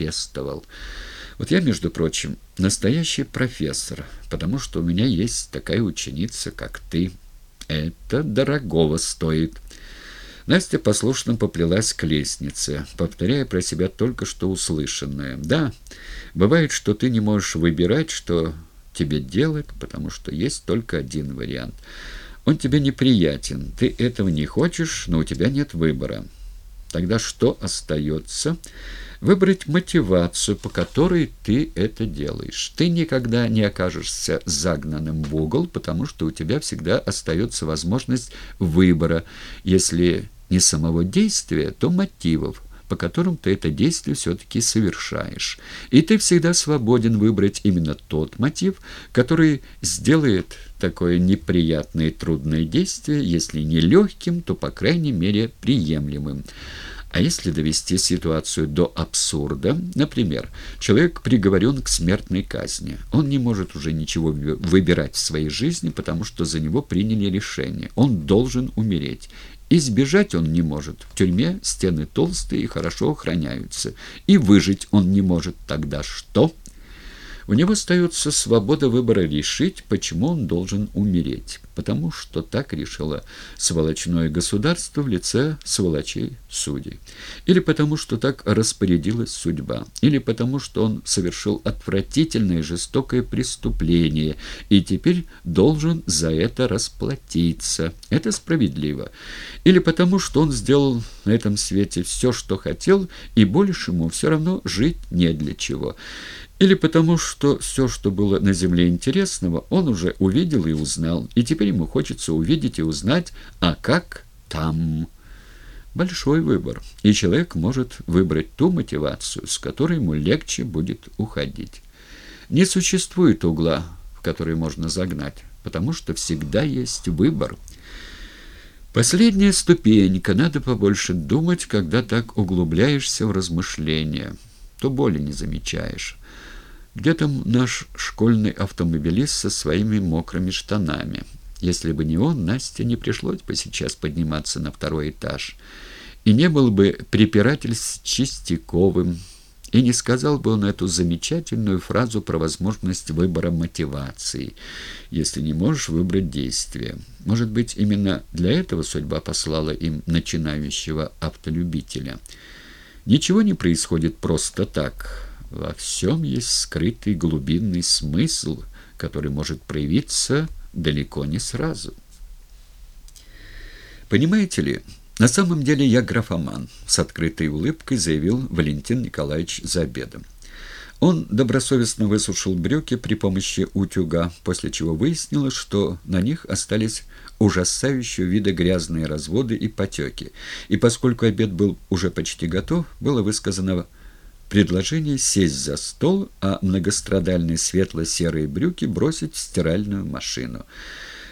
пестовал. Вот я, между прочим, настоящий профессор, потому что у меня есть такая ученица, как ты. Это дорогого стоит». Настя послушно поплелась к лестнице, повторяя про себя только что услышанное. «Да, бывает, что ты не можешь выбирать, что тебе делать, потому что есть только один вариант. Он тебе неприятен, ты этого не хочешь, но у тебя нет выбора. Тогда что остается?» выбрать мотивацию, по которой ты это делаешь. Ты никогда не окажешься загнанным в угол, потому что у тебя всегда остается возможность выбора, если не самого действия, то мотивов, по которым ты это действие все-таки совершаешь. И ты всегда свободен выбрать именно тот мотив, который сделает такое неприятное и трудное действие, если не легким, то, по крайней мере, приемлемым. А если довести ситуацию до абсурда, например, человек приговорен к смертной казни, он не может уже ничего выбирать в своей жизни, потому что за него приняли решение, он должен умереть. Избежать он не может. В тюрьме стены толстые и хорошо охраняются. И выжить он не может. Тогда что? У него остается свобода выбора решить, почему он должен умереть. Потому что так решило сволочное государство в лице сволочей судей. Или потому что так распорядилась судьба. Или потому что он совершил отвратительное и жестокое преступление и теперь должен за это расплатиться. Это справедливо. Или потому что он сделал на этом свете все, что хотел, и больше ему все равно жить не для чего. Или потому, что все, что было на Земле интересного, он уже увидел и узнал, и теперь ему хочется увидеть и узнать, а как там. Большой выбор, и человек может выбрать ту мотивацию, с которой ему легче будет уходить. Не существует угла, в который можно загнать, потому что всегда есть выбор. Последняя ступенька, надо побольше думать, когда так углубляешься в размышления, то боли не замечаешь. Где там наш школьный автомобилист со своими мокрыми штанами? Если бы не он, Насте не пришлось бы сейчас подниматься на второй этаж. И не был бы препиратель с Чистяковым, и не сказал бы он эту замечательную фразу про возможность выбора мотивации, если не можешь выбрать действие. Может быть, именно для этого судьба послала им начинающего автолюбителя. Ничего не происходит просто так. Во всем есть скрытый глубинный смысл, который может проявиться далеко не сразу. Понимаете ли, на самом деле я графоман, с открытой улыбкой заявил Валентин Николаевич за обедом. Он добросовестно высушил брюки при помощи утюга, после чего выяснилось, что на них остались ужасающего вида грязные разводы и потеки. И поскольку обед был уже почти готов, было высказано предложение сесть за стол, а многострадальные светло-серые брюки бросить в стиральную машину.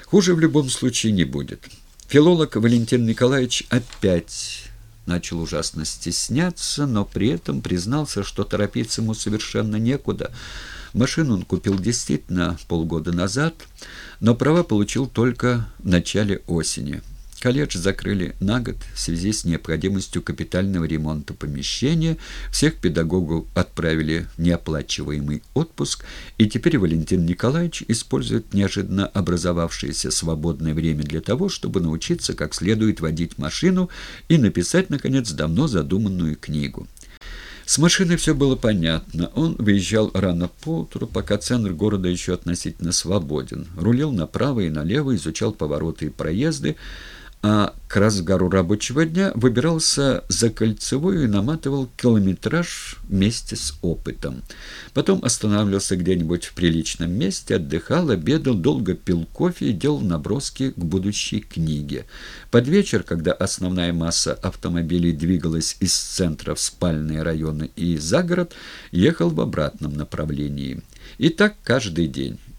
Хуже в любом случае не будет. Филолог Валентин Николаевич опять начал ужасно стесняться, но при этом признался, что торопиться ему совершенно некуда. Машину он купил действительно полгода назад, но права получил только в начале осени. Колледж закрыли на год в связи с необходимостью капитального ремонта помещения, всех педагогов отправили в неоплачиваемый отпуск, и теперь Валентин Николаевич использует неожиданно образовавшееся свободное время для того, чтобы научиться как следует водить машину и написать, наконец, давно задуманную книгу. С машиной все было понятно. Он выезжал рано поутру, пока центр города еще относительно свободен. Рулил направо и налево, изучал повороты и проезды, а к разгару рабочего дня выбирался за кольцевую и наматывал километраж вместе с опытом. Потом останавливался где-нибудь в приличном месте, отдыхал, обедал, долго пил кофе и делал наброски к будущей книге. Под вечер, когда основная масса автомобилей двигалась из центра в спальные районы и за город, ехал в обратном направлении. И так каждый день.